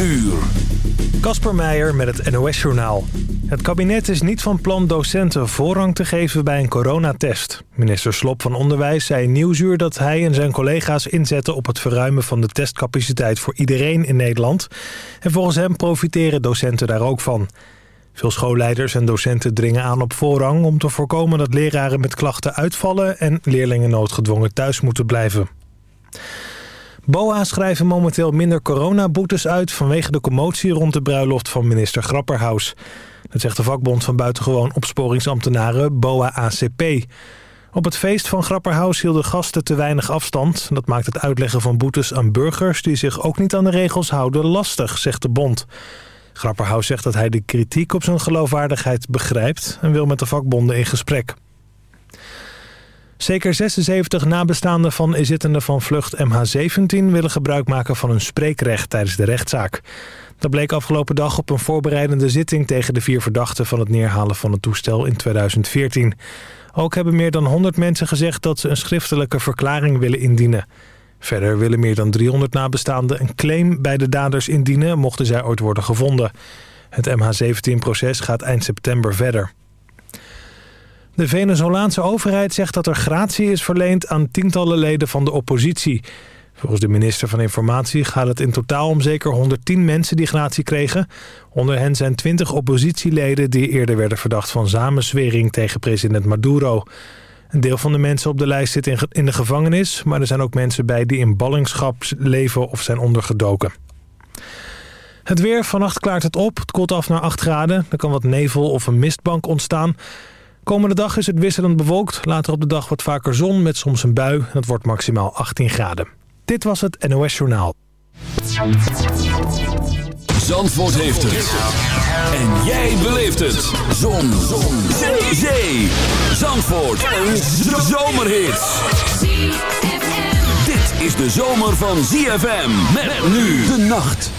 uur. Kasper Meijer met het NOS-journaal. Het kabinet is niet van plan docenten voorrang te geven bij een coronatest. Minister Slop van Onderwijs zei Nieuwsuur dat hij en zijn collega's inzetten op het verruimen van de testcapaciteit voor iedereen in Nederland. En volgens hem profiteren docenten daar ook van. Veel schoolleiders en docenten dringen aan op voorrang om te voorkomen dat leraren met klachten uitvallen en leerlingen noodgedwongen thuis moeten blijven. BOA schrijven momenteel minder coronaboetes uit... vanwege de commotie rond de bruiloft van minister Grapperhaus. Dat zegt de vakbond van buitengewoon opsporingsambtenaren BOA-ACP. Op het feest van Grapperhaus hielden gasten te weinig afstand. Dat maakt het uitleggen van boetes aan burgers... die zich ook niet aan de regels houden lastig, zegt de bond. Grapperhaus zegt dat hij de kritiek op zijn geloofwaardigheid begrijpt... en wil met de vakbonden in gesprek. Zeker 76 nabestaanden van inzittenden van vlucht MH17 willen gebruik maken van hun spreekrecht tijdens de rechtszaak. Dat bleek afgelopen dag op een voorbereidende zitting tegen de vier verdachten van het neerhalen van het toestel in 2014. Ook hebben meer dan 100 mensen gezegd dat ze een schriftelijke verklaring willen indienen. Verder willen meer dan 300 nabestaanden een claim bij de daders indienen mochten zij ooit worden gevonden. Het MH17-proces gaat eind september verder. De Venezolaanse overheid zegt dat er gratie is verleend aan tientallen leden van de oppositie. Volgens de minister van Informatie gaat het in totaal om zeker 110 mensen die gratie kregen. Onder hen zijn 20 oppositieleden die eerder werden verdacht van samenzwering tegen president Maduro. Een deel van de mensen op de lijst zit in de gevangenis... maar er zijn ook mensen bij die in ballingschap leven of zijn ondergedoken. Het weer, vannacht klaart het op. Het koelt af naar 8 graden. Er kan wat nevel of een mistbank ontstaan. Komende dag is het wisselend bewolkt. Later op de dag wat vaker zon met soms een bui. Het wordt maximaal 18 graden. Dit was het NOS Journaal. Zandvoort heeft het. En jij beleeft het. Zon. zon. Zee. Zee. Zandvoort. Een zomerhit. Dit is de zomer van ZFM. Met nu de nacht.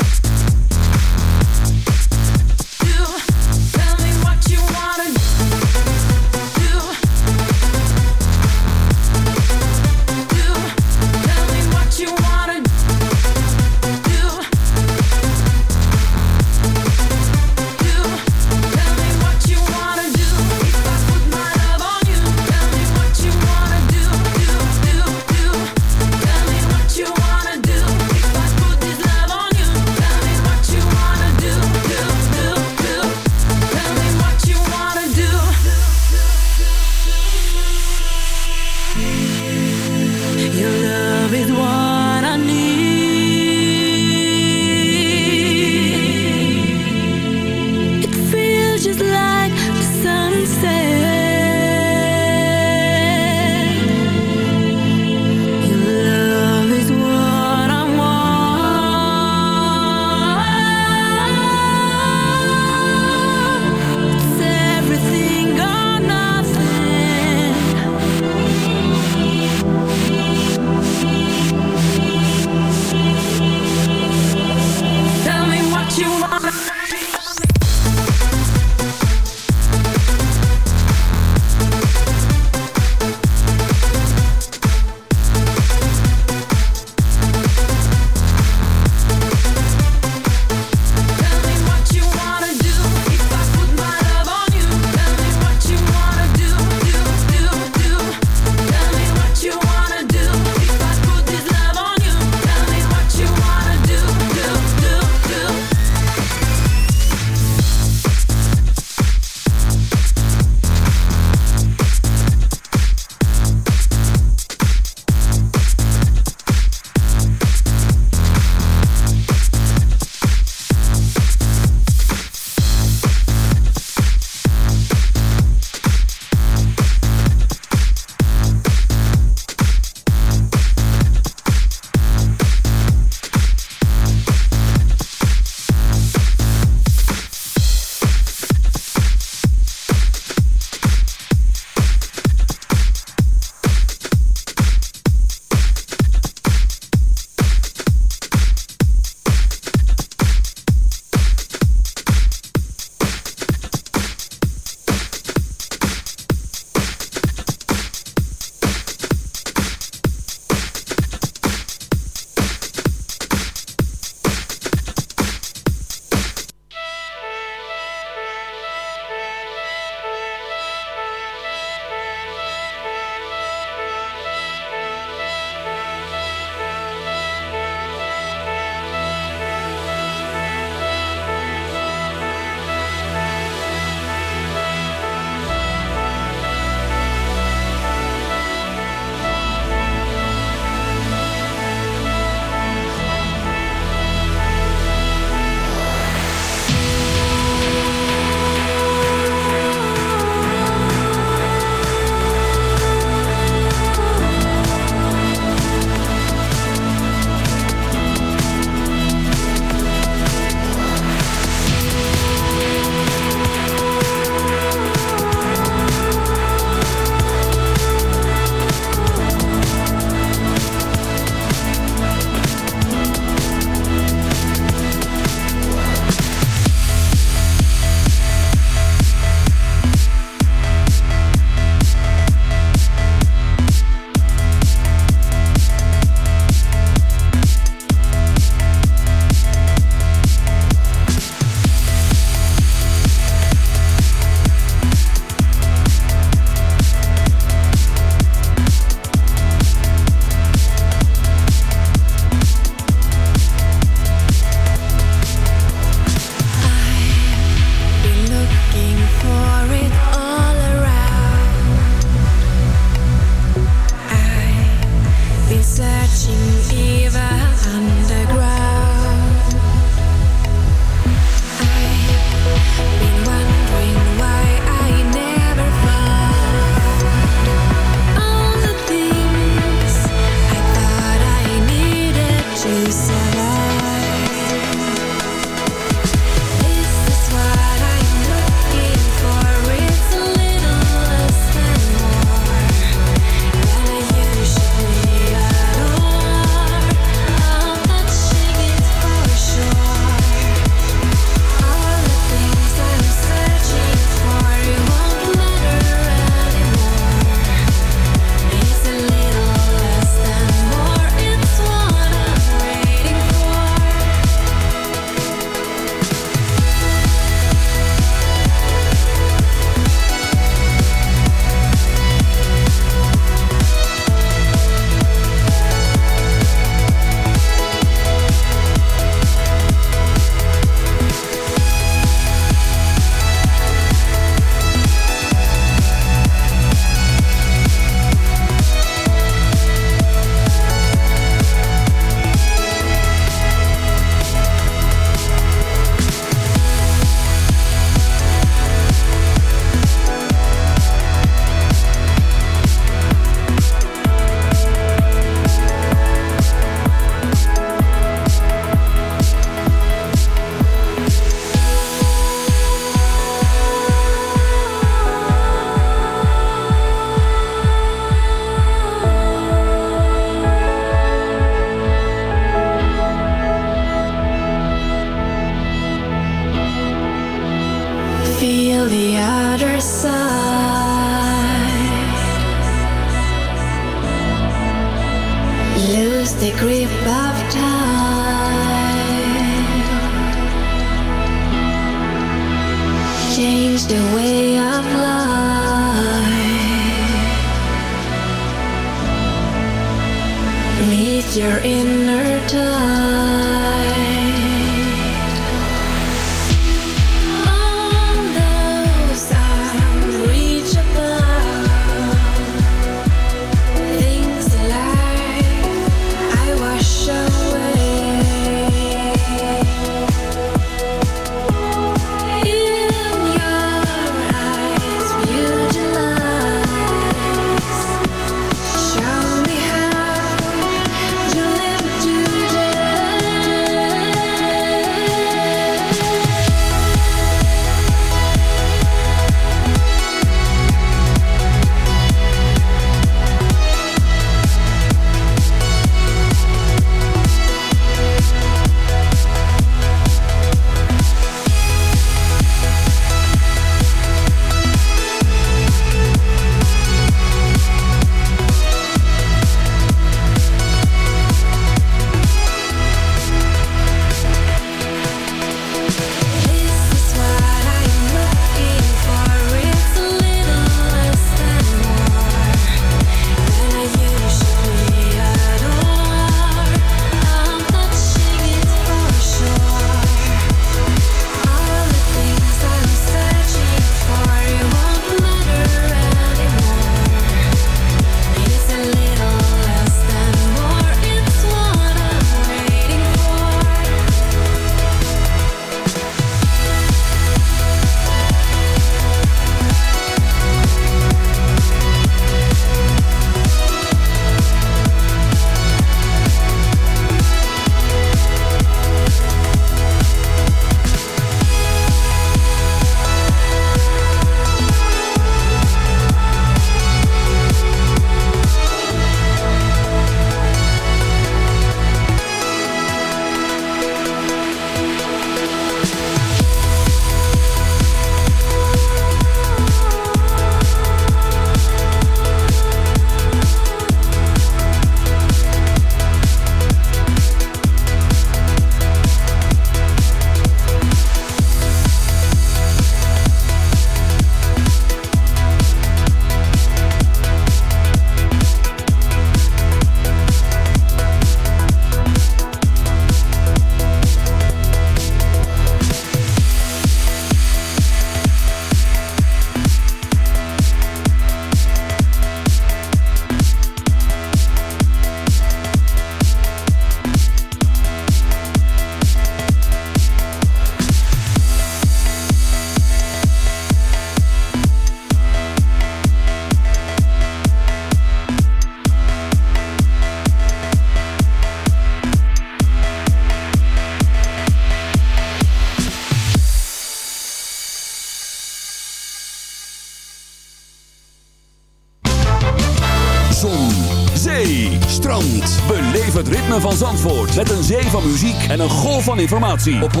En een golf van informatie op 106.9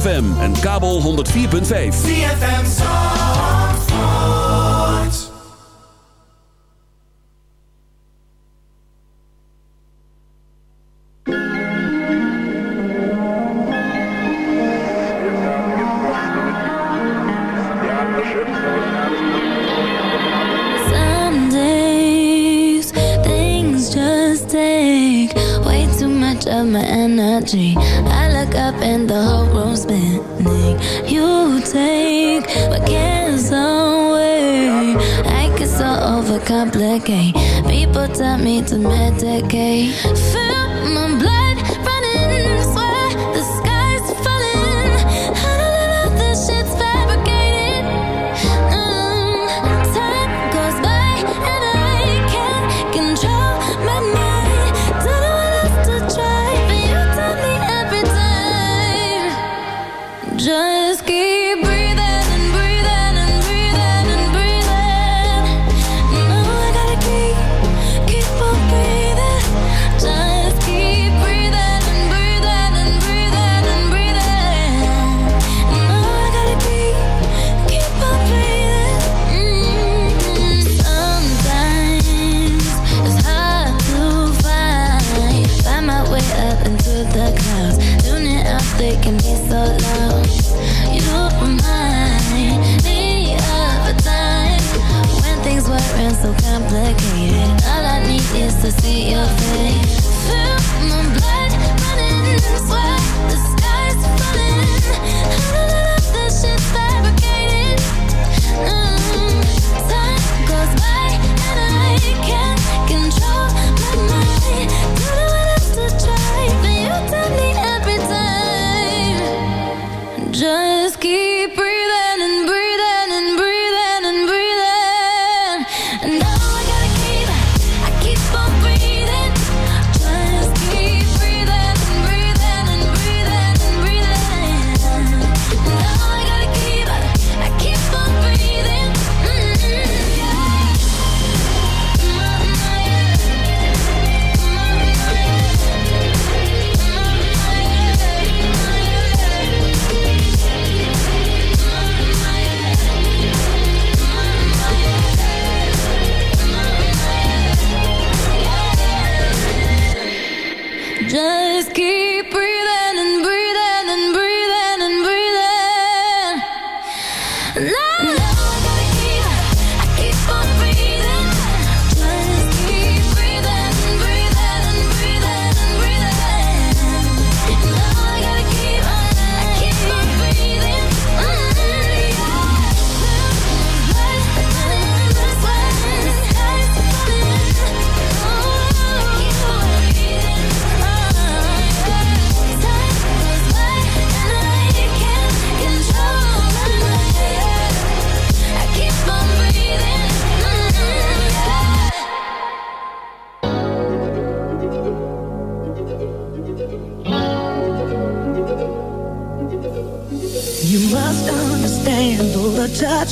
FM en kabel 104.5. FM.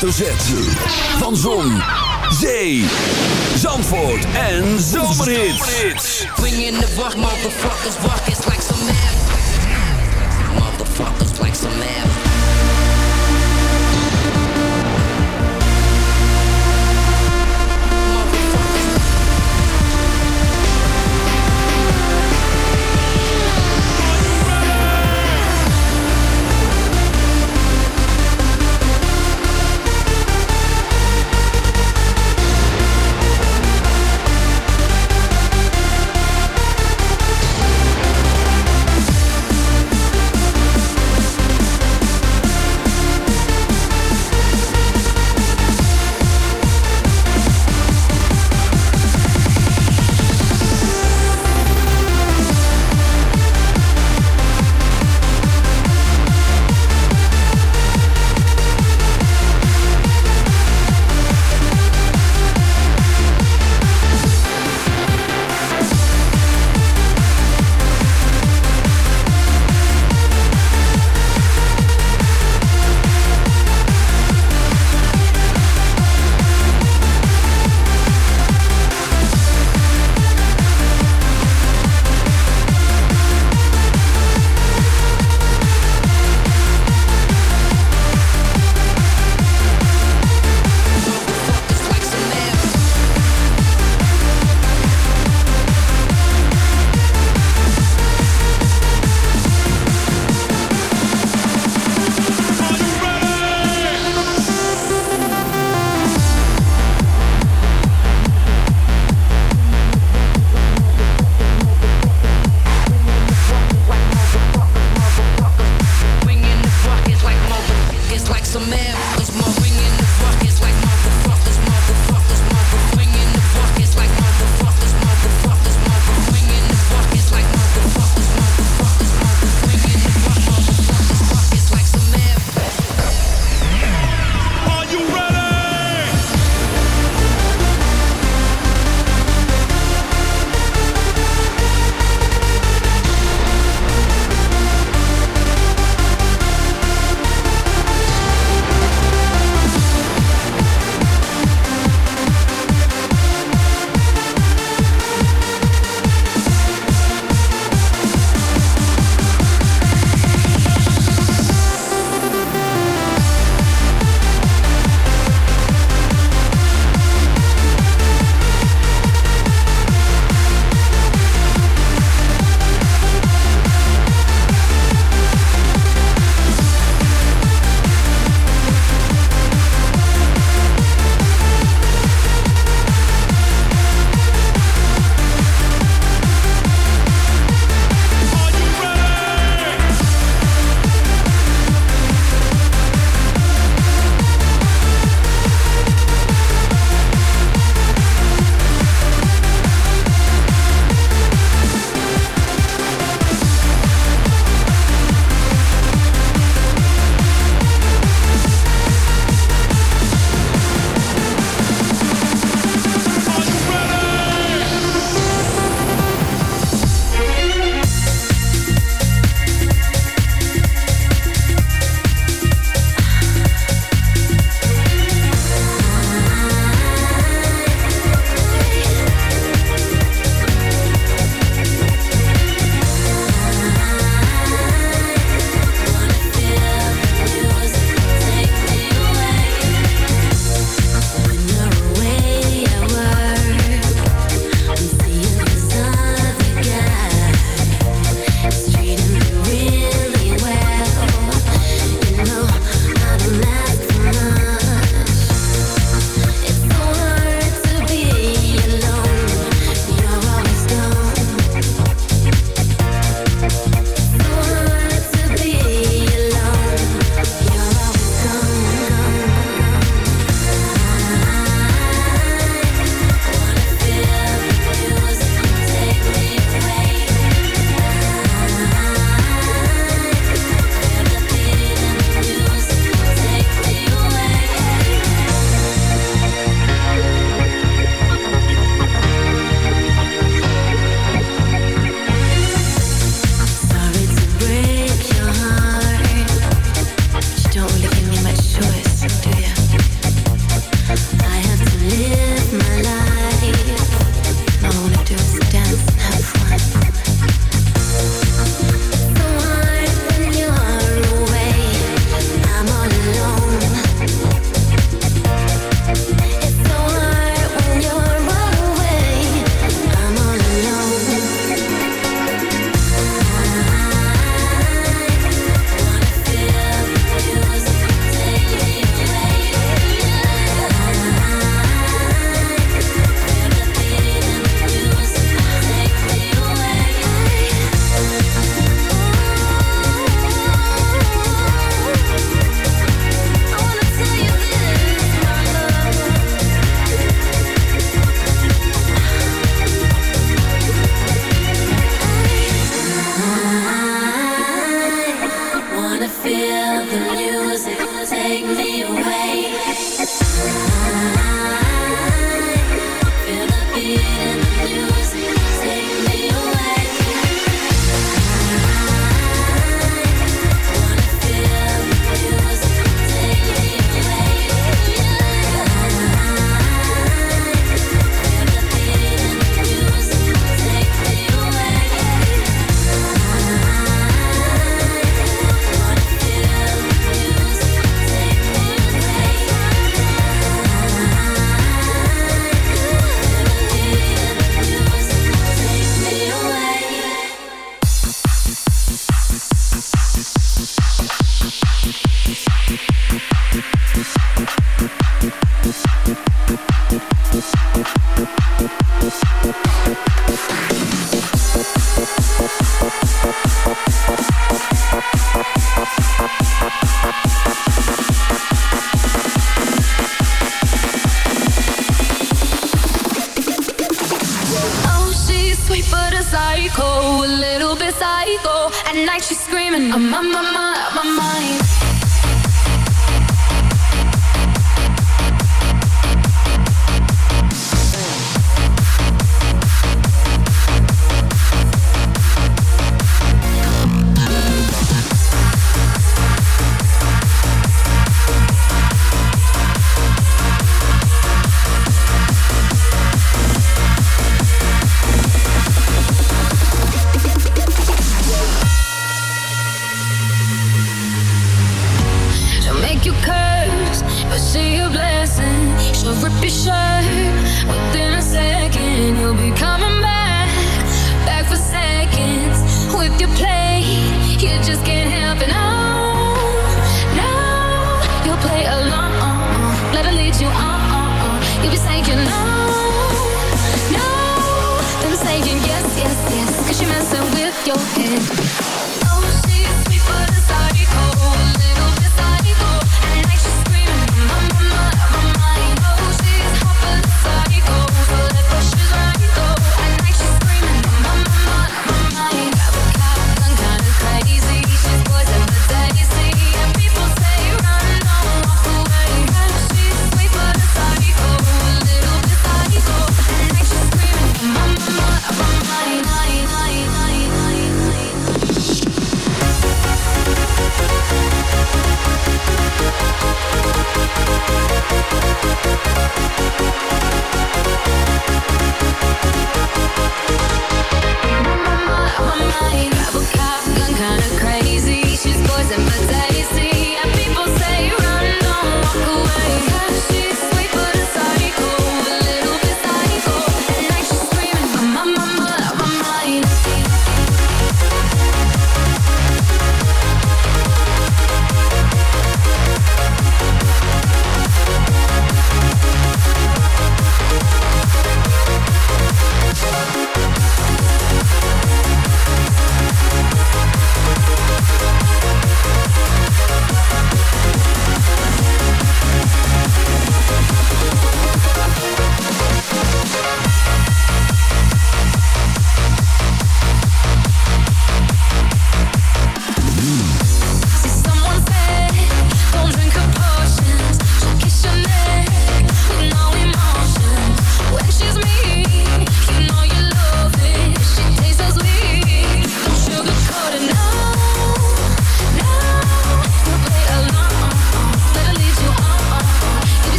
hoofdletter Z. Van Zon, Zee, Zandvoort en Zomerhits. Bringing the rock, motherfuckers, rockets like some mad. Motherfuckers like some mad.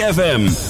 ZFM.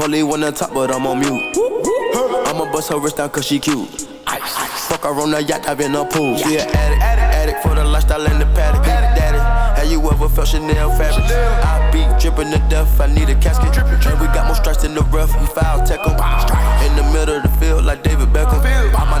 Polly one on top, but I'm on mute. I'ma bust her wrist down cause she cute. Ice. Fuck her on the yacht, I've been a pool. She an addict, addict for the lifestyle and the paddock. Daddy, have you ever felt Chanel fabric? I be dripping to death, I need a casket. And we got more strikes in the rough, we foul tech 'em. In the middle of the field, like David Beckham. All my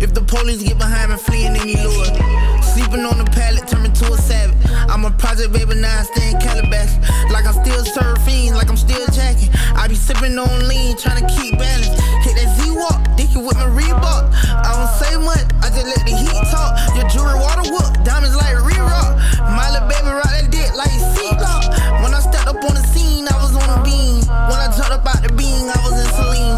If the police get behind me, fleeing any lure. Sleeping on the pallet, turn me to a savage. I'm a project baby, now I stay in Calabash. Like I'm still surfing, like I'm still jacking. I be sipping on lean, trying to keep balance. Hit that Z-Walk, dicky with my Reebok. I don't say much, I just let the heat talk. Your jewelry water whoop, diamonds like re-rock. My little baby rock that dick like seatlock. When I stepped up on the scene, I was on a beam. When I jumped up out the beam, I was in Celine.